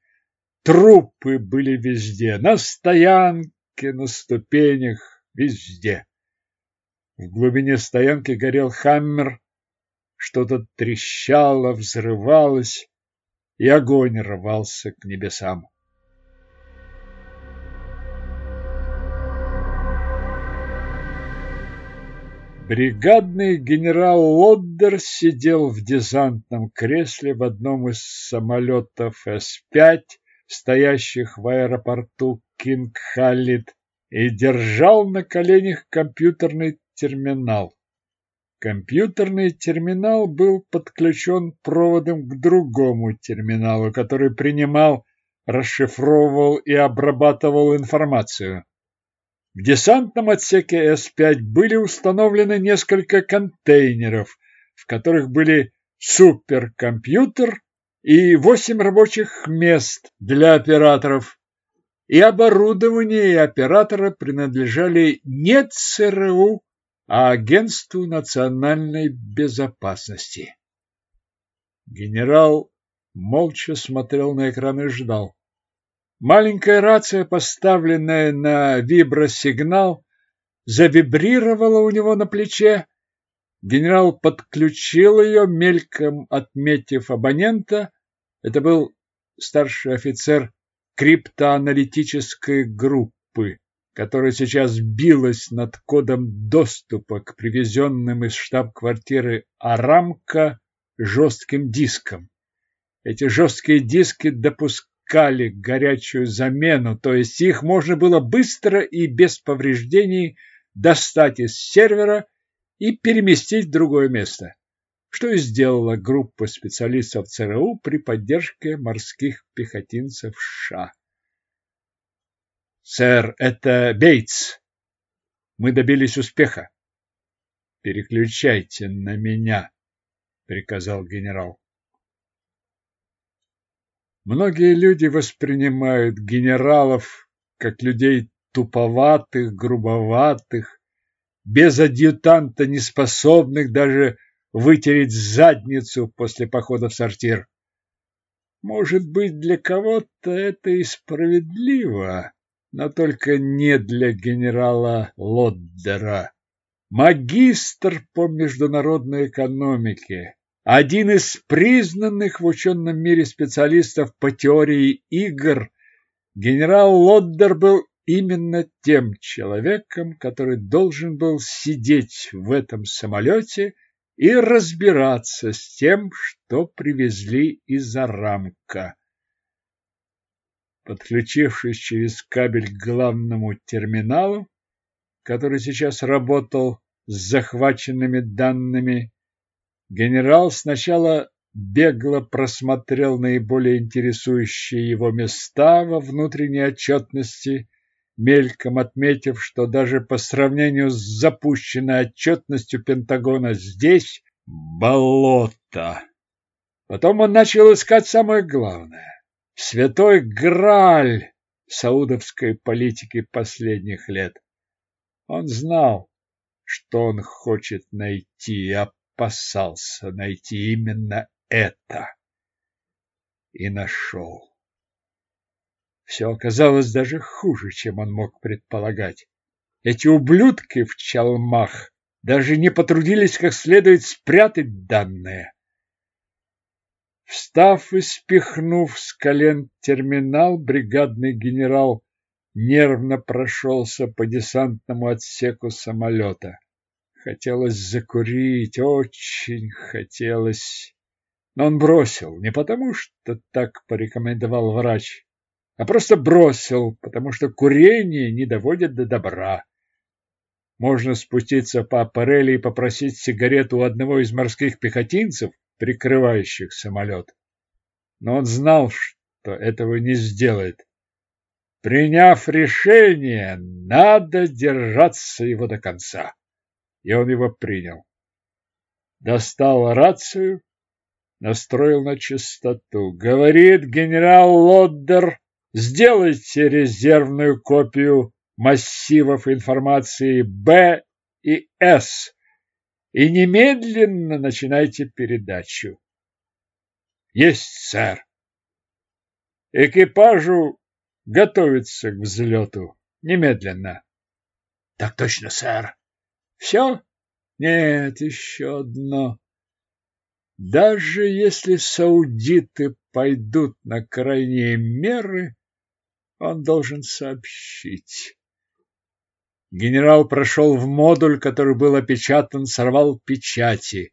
Трупы были везде, на стоянке, лавке, на ступенях, везде. В глубине стоянки горел хаммер, что-то трещало, взрывалось, и огонь рвался к небесам. Бригадный генерал Лоддер сидел в десантном кресле в одном из самолетов С-5 стоящих в аэропорту Кинг-Халлит, и держал на коленях компьютерный терминал. Компьютерный терминал был подключен проводом к другому терминалу, который принимал, расшифровывал и обрабатывал информацию. В десантном отсеке С-5 были установлены несколько контейнеров, в которых были суперкомпьютер и восемь рабочих мест для операторов. И оборудование и операторы принадлежали не ЦРУ, а Агентству национальной безопасности. Генерал молча смотрел на экран и ждал. Маленькая рация, поставленная на вибросигнал, завибрировала у него на плече. Генерал подключил ее, мельком отметив абонента. Это был старший офицер криптоаналитической группы, которая сейчас билась над кодом доступа к привезенным из штаб-квартиры Арамка жестким дискам. Эти жесткие диски допускали горячую замену, то есть их можно было быстро и без повреждений достать из сервера и переместить в другое место, что и сделала группа специалистов ЦРУ при поддержке морских пехотинцев США. «Сэр, это Бейтс. Мы добились успеха. Переключайте на меня», — приказал генерал. Многие люди воспринимают генералов как людей туповатых, грубоватых, без адъютанта неспособных даже вытереть задницу после похода в сортир. Может быть, для кого-то это и справедливо, но только не для генерала Лоддера. Магистр по международной экономике, один из признанных в ученом мире специалистов по теории игр, генерал Лоддер был именно тем человеком, который должен был сидеть в этом самолете и разбираться с тем, что привезли из-за рамка. Подключившись через кабель к главному терминалу, который сейчас работал с захваченными данными, Генерал сначала бегло просмотрел наиболее интересующие его места во внутренней отчетности, мельком отметив, что даже по сравнению с запущенной отчетностью Пентагона здесь болото. Потом он начал искать самое главное – святой Грааль саудовской политики последних лет. Он знал, что он хочет найти, а опасался найти именно это. И нашел. Все оказалось даже хуже, чем он мог предполагать. Эти ублюдки в чалмах даже не потрудились как следует спрятать данные. Встав и спихнув с колен терминал, бригадный генерал нервно прошелся по десантному отсеку самолета. Хотелось закурить, очень хотелось. Но он бросил, не потому что так порекомендовал врач, а просто бросил, потому что курение не доводит до добра. Можно спуститься по аппарели и попросить сигарету у одного из морских пехотинцев, прикрывающих самолет. Но он знал, что этого не сделает. Приняв решение, надо держаться его до конца и он его принял. Достал рацию, настроил на частоту. Говорит генерал Лоддер, сделайте резервную копию массивов информации Б и С и немедленно начинайте передачу. Есть, сэр. Экипажу готовиться к взлету. Немедленно. Так точно, сэр. Все? Нет, еще одно. Даже если саудиты пойдут на крайние меры, он должен сообщить. Генерал прошел в модуль, который был опечатан, сорвал печати.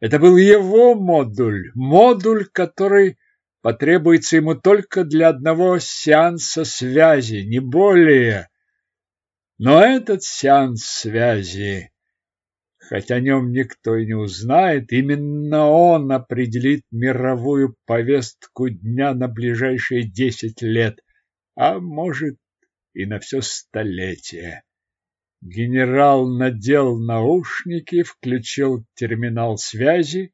Это был его модуль, модуль, который потребуется ему только для одного сеанса связи, не более. Но этот сеанс связи, хотя о нем никто и не узнает, именно он определит мировую повестку дня на ближайшие десять лет, а может и на все столетие. Генерал надел наушники, включил терминал связи.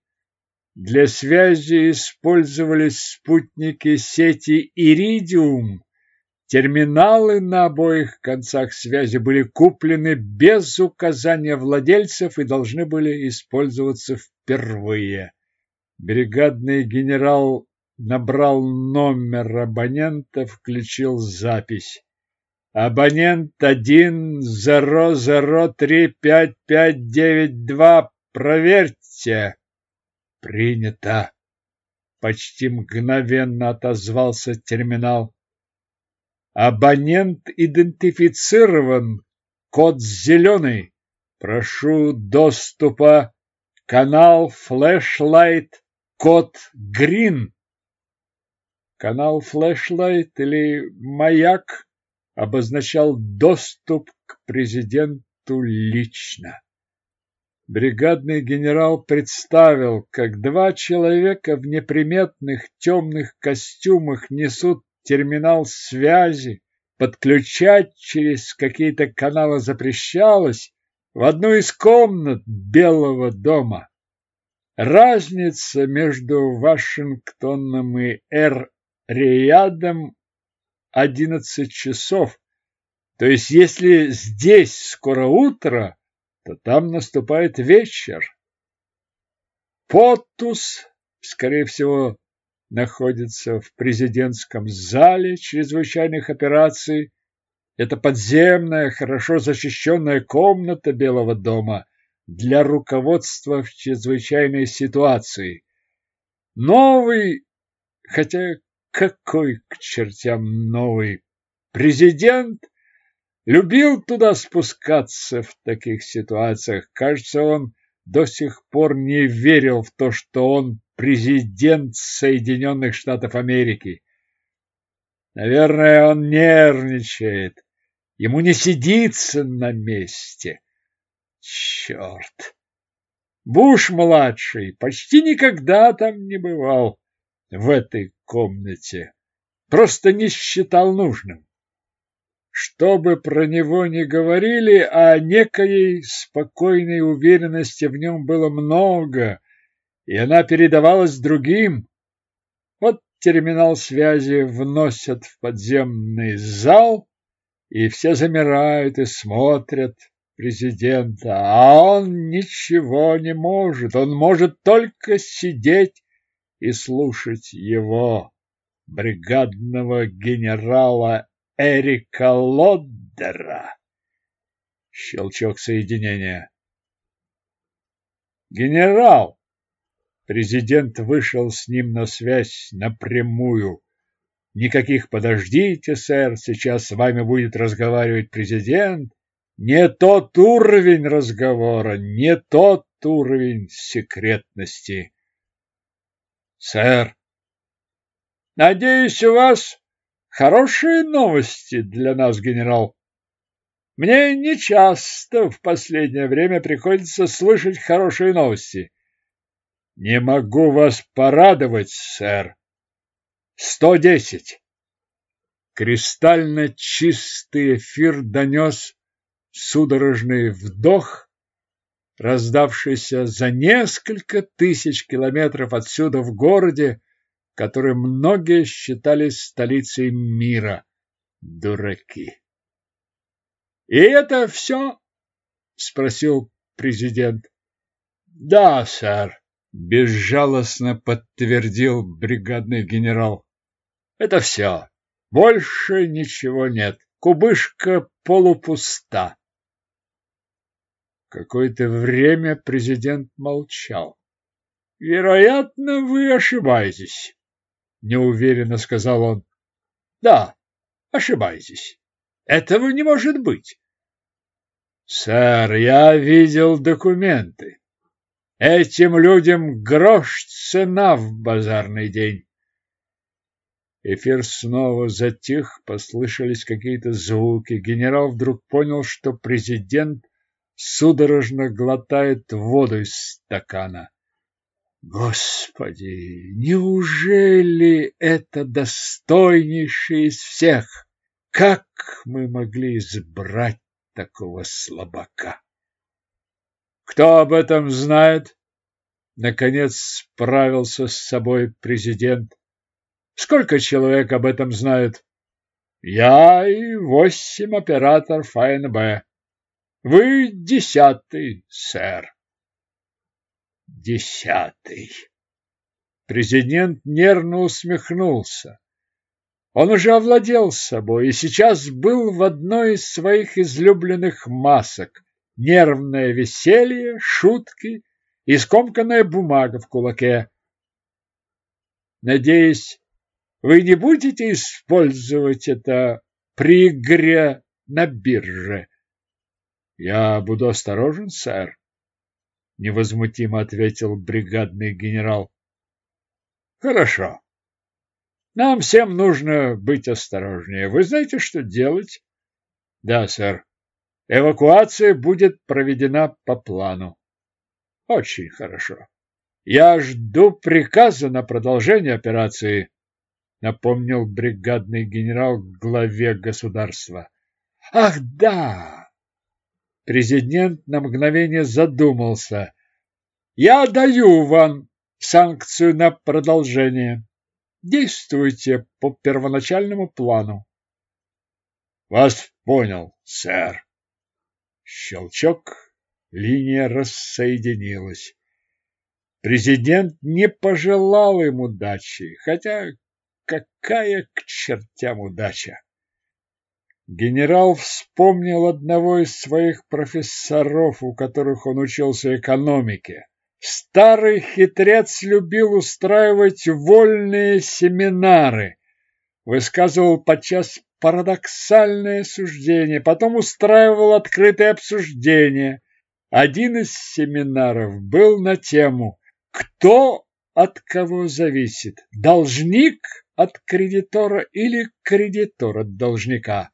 Для связи использовались спутники сети «Иридиум». Терминалы на обоих концах связи были куплены без указания владельцев и должны были использоваться впервые. Бригадный генерал набрал номер абонента, включил запись. Абонент один зеро зеро три пять пять девять два. Проверьте. Принято. Почти мгновенно отозвался терминал. Абонент идентифицирован. Код зеленый. Прошу доступа. Канал Флэшлайт. Код Грин. Канал Флэшлайт или Маяк обозначал доступ к президенту лично. Бригадный генерал представил, как два человека в неприметных темных костюмах несут терминал связи, подключать через какие-то каналы запрещалось в одну из комнат Белого дома. Разница между Вашингтоном и Эр-Риядом одиннадцать часов. То есть, если здесь скоро утро, то там наступает вечер. Потус, скорее всего, находится в президентском зале чрезвычайных операций. Это подземная, хорошо защищенная комната Белого дома для руководства в чрезвычайной ситуации. Новый, хотя какой к чертям новый президент? Любил туда спускаться в таких ситуациях. Кажется, он до сих пор не верил в то, что он президент Соединенных Штатов Америки. Наверное, он нервничает. Ему не сидится на месте. Черт! Буш-младший почти никогда там не бывал в этой комнате. Просто не считал нужным. Что бы про него ни говорили, а некой спокойной уверенности в нем было много, и она передавалась другим. Вот терминал связи вносят в подземный зал, и все замирают и смотрят президента, а он ничего не может, он может только сидеть и слушать его, бригадного генерала Эрика Лоддера. Щелчок соединения. Генерал! Президент вышел с ним на связь напрямую. Никаких «подождите, сэр, сейчас с вами будет разговаривать президент». Не тот уровень разговора, не тот уровень секретности. Сэр, надеюсь, у вас хорошие новости для нас, генерал. Мне нечасто в последнее время приходится слышать хорошие новости. Не могу вас порадовать, сэр. Сто десять. Кристально чистый эфир донес судорожный вдох раздавшийся за несколько тысяч километров отсюда в городе, который многие считали столицей мира. Дураки. И это все? спросил президент. Да, сэр, безжалостно подтвердил бригадный генерал. Это все. Больше ничего нет. Кубышка полупуста. Какое-то время президент молчал. Вероятно, вы ошибаетесь, неуверенно сказал он. Да, ошибаетесь. Этого не может быть. Сэр, я видел документы. Этим людям грош цена в базарный день. Эфир снова затих, послышались какие-то звуки. Генерал вдруг понял, что президент судорожно глотает воду из стакана. Господи, неужели это достойнейший из всех? Как мы могли избрать такого слабака? Кто об этом знает? Наконец справился с собой президент. Сколько человек об этом знают? Я и восемь оператор ФНБ. Вы десятый, сэр. Десятый. Президент нервно усмехнулся. Он уже овладел собой и сейчас был в одной из своих излюбленных масок. Нервное веселье, шутки и скомканная бумага в кулаке. Надеюсь, вы не будете использовать это при игре на бирже? Я буду осторожен, сэр, невозмутимо ответил бригадный генерал. Хорошо. Нам всем нужно быть осторожнее. Вы знаете, что делать? Да, сэр. Эвакуация будет проведена по плану. Очень хорошо. Я жду приказа на продолжение операции напомнил бригадный генерал главе государства. Ах, да! Президент на мгновение задумался. Я даю вам санкцию на продолжение. Действуйте по первоначальному плану. Вас понял, сэр. Щелчок, линия рассоединилась. Президент не пожелал им удачи, хотя какая к чертям удача! Генерал вспомнил одного из своих профессоров, у которых он учился экономике. Старый хитрец любил устраивать вольные семинары, высказывал подчас парадоксальное суждение, потом устраивал открытое обсуждение. Один из семинаров был на тему «Кто от кого зависит? Должник от кредитора или кредитор от должника.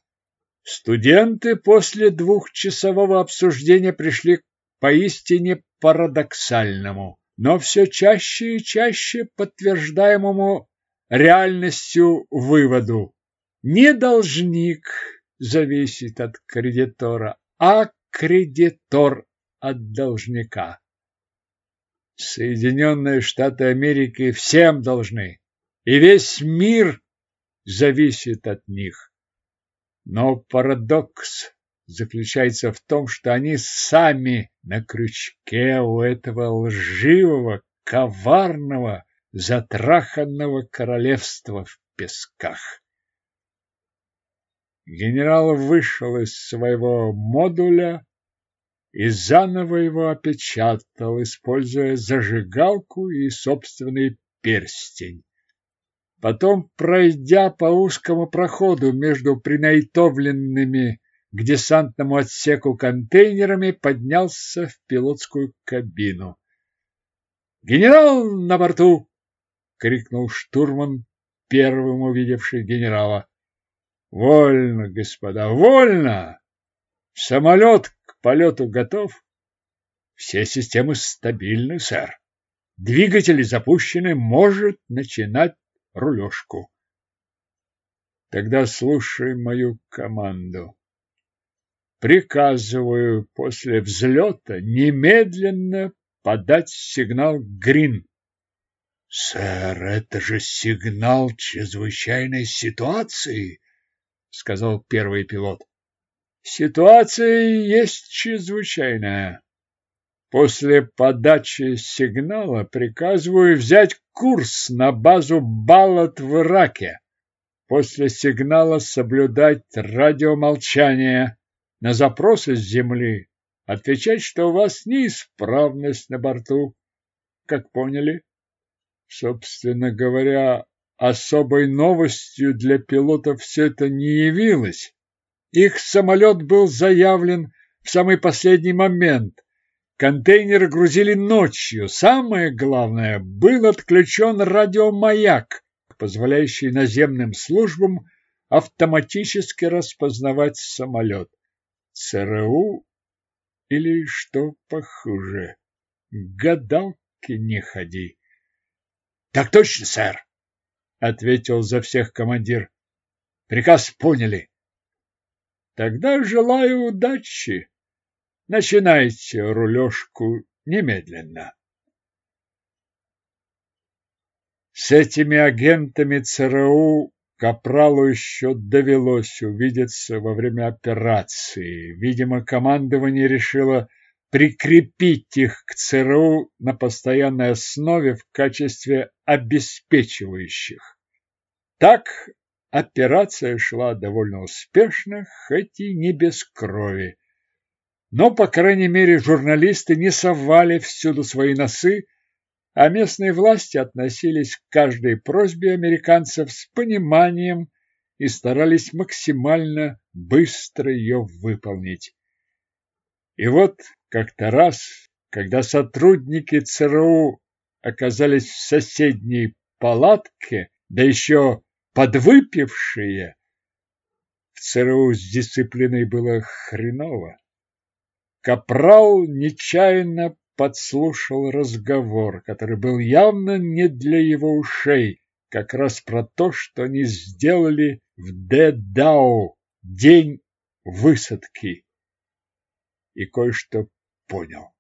Студенты после двухчасового обсуждения пришли к поистине парадоксальному, но все чаще и чаще подтверждаемому реальностью выводу. Не должник зависит от кредитора, а кредитор от должника. Соединенные Штаты Америки всем должны и весь мир зависит от них. Но парадокс заключается в том, что они сами на крючке у этого лживого, коварного, затраханного королевства в песках. Генерал вышел из своего модуля и заново его опечатал, используя зажигалку и собственный перстень. Потом, пройдя по узкому проходу между принайтовленными к десантному отсеку контейнерами, поднялся в пилотскую кабину. «Генерал на борту!» — крикнул штурман, первым увидевший генерала. «Вольно, господа, вольно! Самолет к полету готов? Все системы стабильны, сэр. Двигатели запущены, может начинать рулежку. Тогда слушай мою команду. Приказываю после взлета немедленно подать сигнал «Грин». «Сэр, это же сигнал чрезвычайной ситуации», — сказал первый пилот. «Ситуация есть чрезвычайная. После подачи сигнала приказываю взять курс на базу Балат в Ираке. После сигнала соблюдать радиомолчание. На запросы с земли отвечать, что у вас неисправность на борту. Как поняли? Собственно говоря, особой новостью для пилотов все это не явилось. Их самолет был заявлен в самый последний момент. Контейнеры грузили ночью. Самое главное, был отключен радиомаяк, позволяющий наземным службам автоматически распознавать самолет. ЦРУ или что похуже. Гадалки не ходи. — Так точно, сэр, — ответил за всех командир. — Приказ поняли. — Тогда желаю удачи. Начинайте рулежку немедленно. С этими агентами ЦРУ Капралу еще довелось увидеться во время операции. Видимо, командование решило прикрепить их к ЦРУ на постоянной основе в качестве обеспечивающих. Так операция шла довольно успешно, хоть и не без крови. Но, по крайней мере, журналисты не совали всюду свои носы, а местные власти относились к каждой просьбе американцев с пониманием и старались максимально быстро ее выполнить. И вот как-то раз, когда сотрудники ЦРУ оказались в соседней палатке, да еще подвыпившие, в ЦРУ с дисциплиной было хреново. Капрал нечаянно подслушал разговор, который был явно не для его ушей, как раз про то, что они сделали в Дедау день высадки. И кое-что понял.